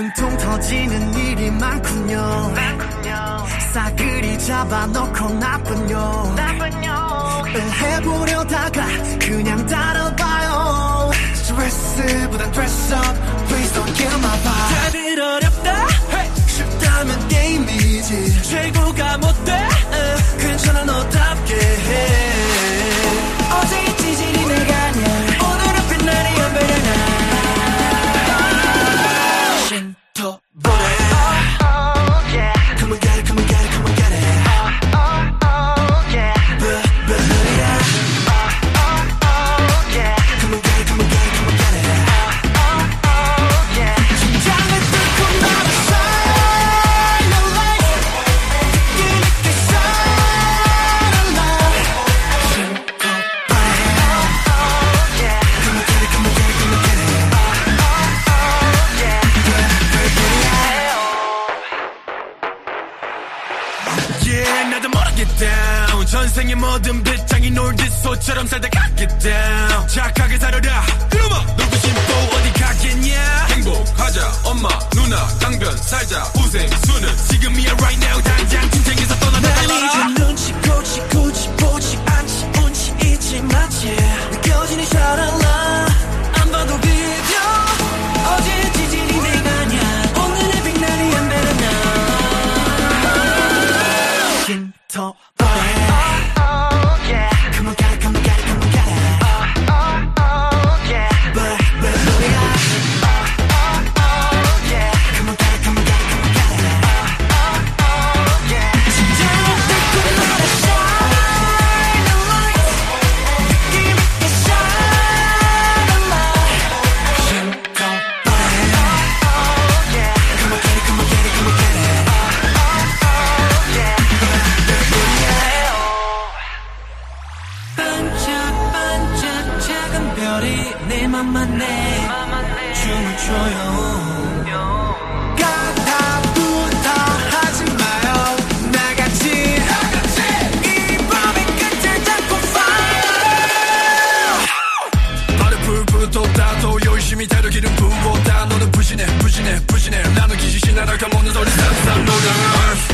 분통 터지는 일이 많군요. 많군요. 싸그리 잡아놓고 나쁜요. 나쁜요. 해보려다 yeah, 나도 모르게 down. 전생의 모든 배짱이 놀듯 소처럼 살다 가게 down. 착하게 살아라. 그놈아 놀고 싶고 어디 가겠냐? 행복하자 엄마 누나 강변 살자 우생 수는 지금이야 right now 당장 진짜 talk. 작은 별이 내 맘만 내. 춤을 춰요. 까다부터 하지 마요. 나같이. 이. 밤의 끝을 잡고 fire. 풀풀 돋다. 또 열심히 다려 기름 부고 다. 너는 부신해 부신해 부신해. 나는 기시신 나라가 먹는 소리 싹싹 녹아